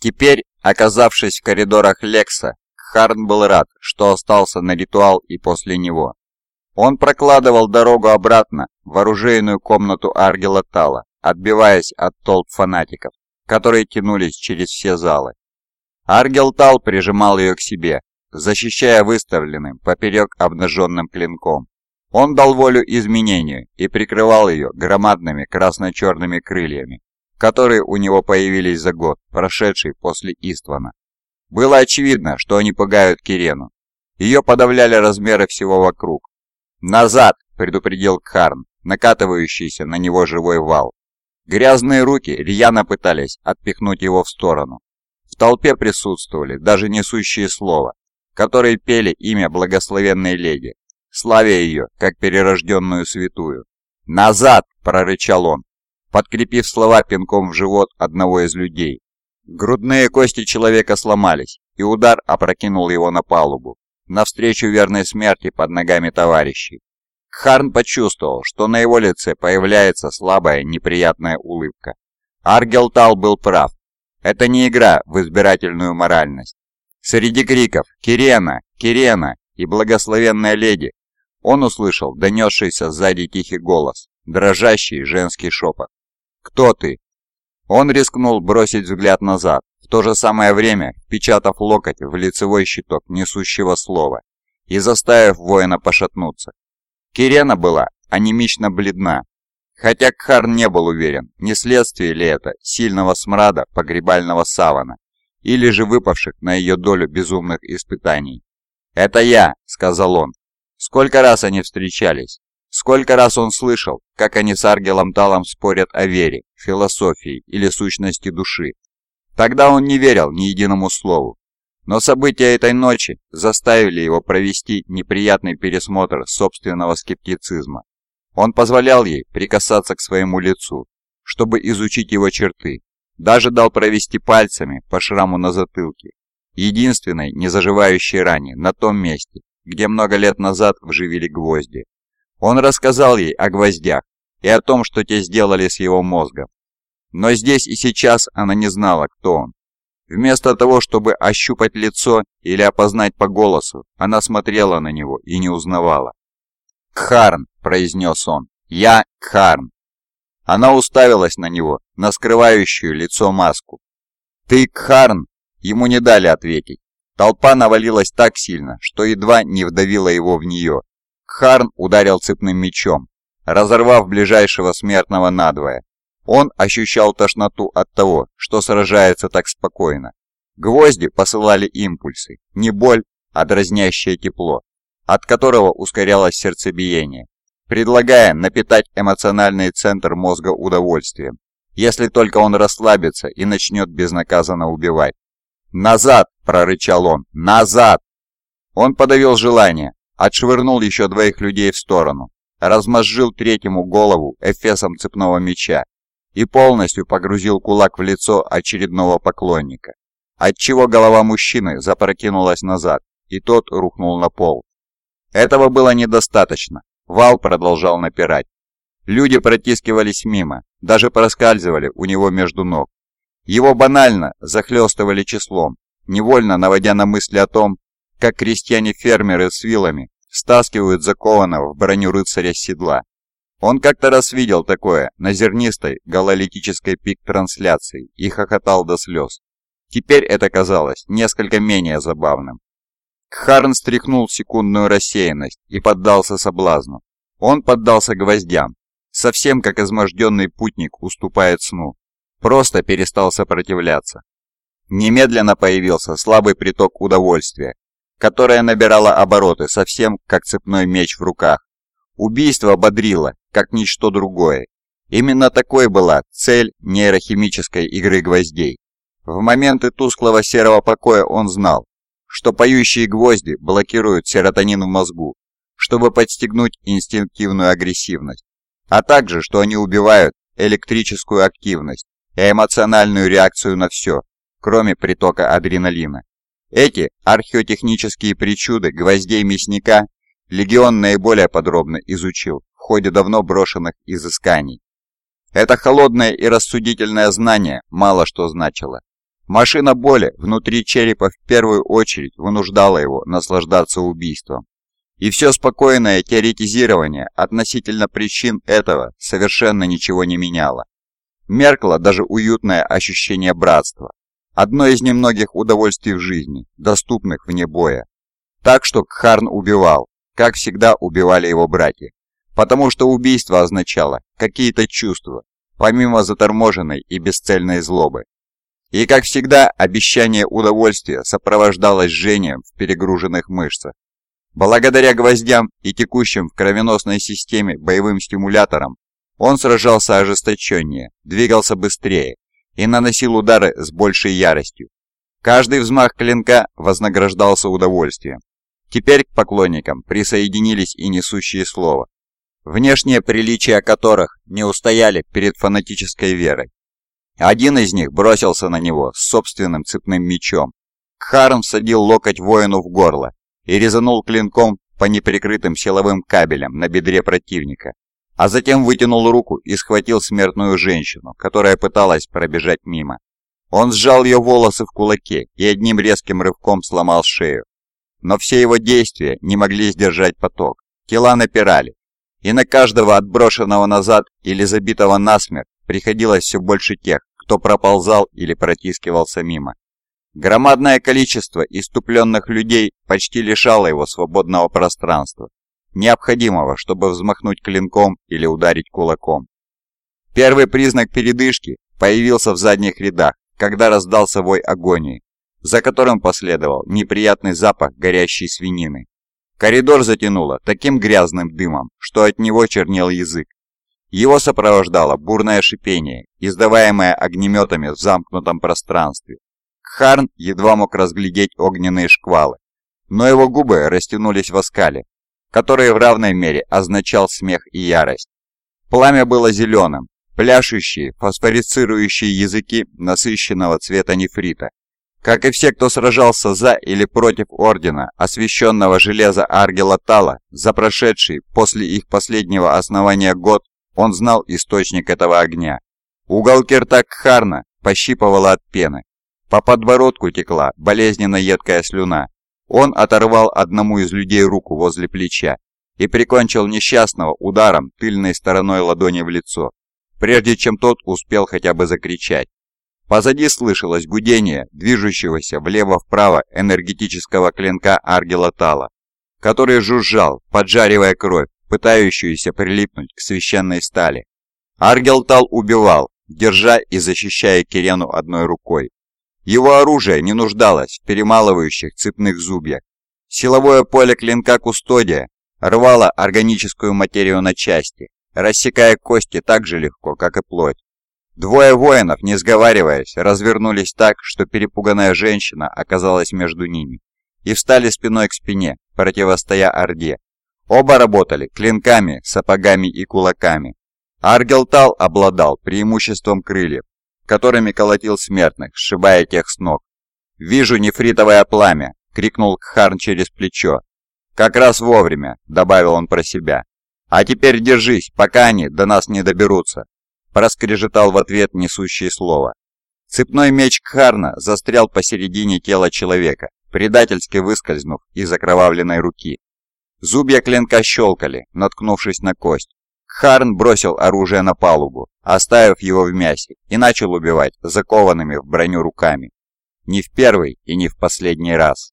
Теперь, оказавшись в коридорах Лекса, Харн был рад, что остался на ритуал и после него. Он прокладывал дорогу обратно в оружейную комнату Аргела Тала, отбиваясь от толп фанатиков, которые тянулись через все залы. Аргел Тал прижимал ее к себе, защищая выставленным поперек обнаженным клинком. Он дал волю изменению и прикрывал ее громадными красно-черными крыльями, которые у него появились за год, прошедший после Иствана. Было очевидно, что они пугают Кирену. Ее подавляли размеры всего вокруг. «Назад!» – предупредил Кхарн, накатывающийся на него живой вал. Грязные руки рьяно пытались отпихнуть его в сторону. В толпе присутствовали даже несущие слова, которые пели имя благословенной леди, славя ее, как перерожденную святую. «Назад!» – прорычал он, подкрепив слова пинком в живот одного из людей. Грудные кости человека сломались, и удар опрокинул его на палубу, навстречу верной смерти под ногами товарищей. Харн почувствовал, что на его лице появляется слабая неприятная улыбка. Аргелтал был прав. Это не игра в избирательную моральность. Среди криков «Кирена! Кирена!» и «Благословенная леди!» он услышал донесшийся сзади тихий голос, дрожащий женский шепот. «Кто ты?» Он рискнул бросить взгляд назад, в то же самое время впечатав локоть в лицевой щиток несущего слова и заставив воина пошатнуться. Кирена была анемично бледна, хотя Кхар не был уверен, не следствие ли это сильного смрада погребального савана или же выпавших на ее долю безумных испытаний. «Это я», — сказал он. Сколько раз они встречались, Сколько раз он слышал, как они с Аргелом Талом спорят о вере, философии или сущности души. Тогда он не верил ни единому слову. Но события этой ночи заставили его провести неприятный пересмотр собственного скептицизма. Он позволял ей прикасаться к своему лицу, чтобы изучить его черты, даже дал провести пальцами по шраму на затылке, единственной незаживающей ране на том месте, где много лет назад вживили гвозди. Он рассказал ей о гвоздях и о том, что те сделали с его мозгом. Но здесь и сейчас она не знала, кто он. Вместо того, чтобы ощупать лицо или опознать по голосу, она смотрела на него и не узнавала. «Кхарн», — произнес он, — «я Кхарн». Она уставилась на него, на скрывающую лицо маску. «Ты Кхарн?» Ему не дали ответить. Толпа навалилась так сильно, что едва не вдавила его в нее. Харн ударил цепным мечом, разорвав ближайшего смертного надвое. Он ощущал тошноту от того, что сражается так спокойно. Гвозди посылали импульсы, не боль, а дразнящее тепло, от которого ускорялось сердцебиение, предлагая напитать эмоциональный центр мозга удовольствием, если только он расслабится и начнет безнаказанно убивать. «Назад!» – прорычал он. «Назад!» Он подавил желание, отшвырнул еще двоих людей в сторону, размозжил третьему голову эфесом цепного меча и полностью погрузил кулак в лицо очередного поклонника, отчего голова мужчины запрокинулась назад, и тот рухнул на пол. Этого было недостаточно, вал продолжал напирать. Люди протискивались мимо, даже проскальзывали у него между ног. Его банально захлестывали числом, невольно наводя на мысли о том, как крестьяне-фермеры с вилами стаскивают закованного в броню рыцаря седла. Он как-то раз видел такое на зернистой гололитической пик-трансляции и хохотал до слез. Теперь это казалось несколько менее забавным. Кхарн стряхнул секундную рассеянность и поддался соблазну. Он поддался гвоздям, совсем как изможденный путник уступает сну. Просто перестал сопротивляться. Немедленно появился слабый приток удовольствия, которая набирала обороты совсем как цепной меч в руках. Убийство бодрило, как ничто другое. Именно такой была цель нейрохимической игры гвоздей. В моменты тусклого серого покоя он знал, что поющие гвозди блокируют серотонин в мозгу, чтобы подстегнуть инстинктивную агрессивность, а также, что они убивают электрическую активность и эмоциональную реакцию на все, кроме притока адреналина. Эти археотехнические причуды гвоздей мясника Легион наиболее подробно изучил в ходе давно брошенных изысканий. Это холодное и рассудительное знание мало что значило. Машина боли внутри черепа в первую очередь вынуждала его наслаждаться убийством. И все спокойное теоретизирование относительно причин этого совершенно ничего не меняло. Меркло даже уютное ощущение братства, одно из немногих удовольствий в жизни, доступных вне боя. Так что Кхарн убивал, как всегда убивали его братья, потому что убийство означало какие-то чувства, помимо заторможенной и бесцельной злобы. И, как всегда, обещание удовольствия сопровождалось жжением в перегруженных мышцах. Благодаря гвоздям и текущим в кровеносной системе боевым стимуляторам, он сражался ожесточеннее, двигался быстрее и наносил удары с большей яростью. Каждый взмах клинка вознаграждался удовольствием. Теперь к поклонникам присоединились и несущие слово, внешние приличия которых не устояли перед фанатической верой. Один из них бросился на него с собственным цепным мечом. Кхарн всадил локоть воину в горло и резанул клинком по неприкрытым силовым кабелям на бедре противника, а затем вытянул руку и схватил смертную женщину, которая пыталась пробежать мимо. Он сжал ее волосы в кулаке и одним резким рывком сломал шею. Но все его действия не могли сдержать поток. Тела напирали, и на каждого отброшенного назад или забитого насмерть приходилось все больше тех, кто проползал или протискивался мимо. Громадное количество иступленных людей почти лишало его свободного пространства, необходимого, чтобы взмахнуть клинком или ударить кулаком. Первый признак передышки появился в задних рядах, когда раздался вой агонии, за которым последовал неприятный запах горящей свинины. Коридор затянуло таким грязным дымом, что от него чернел язык. Его сопровождало бурное шипение, издаваемое огнеметами в замкнутом пространстве. Харн едва мог разглядеть огненные шквалы, но его губы растянулись в оскале, который в равной мере означал смех и ярость. Пламя было зеленым, пляшущие, фосфорицирующие языки насыщенного цвета нефрита. Как и все, кто сражался за или против Ордена, освященного железа Аргела Тала, за прошедший после их последнего основания год, он знал источник этого огня. Уголки рта Кхарна пощипывало от пены. По подбородку текла болезненно едкая слюна. Он оторвал одному из людей руку возле плеча и прикончил несчастного ударом тыльной стороной ладони в лицо, прежде чем тот успел хотя бы закричать. Позади слышалось гудение движущегося влево-вправо энергетического клинка Аргела Тала, который жужжал, поджаривая кровь, пытающуюся прилипнуть к священной стали. Аргелтал убивал, держа и защищая Кирену одной рукой. Его оружие не нуждалось в перемалывающих цепных зубьях. Силовое поле клинка Кустодия рвало органическую материю на части, рассекая кости так же легко, как и плоть. Двое воинов, не сговариваясь, развернулись так, что перепуганная женщина оказалась между ними, и встали спиной к спине, противостоя Орде, Оба работали клинками, сапогами и кулаками. Аргелтал обладал преимуществом крыльев, которыми колотил смертных, сшибая тех с ног. «Вижу нефритовое пламя!» — крикнул Кхарн через плечо. «Как раз вовремя!» — добавил он про себя. «А теперь держись, пока они до нас не доберутся!» Проскрежетал в ответ несущее слово. Цепной меч Кхарна застрял посередине тела человека, предательски выскользнув из окровавленной руки. Зубья клинка щелкали, наткнувшись на кость. Харн бросил оружие на палубу, оставив его в мясе, и начал убивать закованными в броню руками. Не в первый и не в последний раз.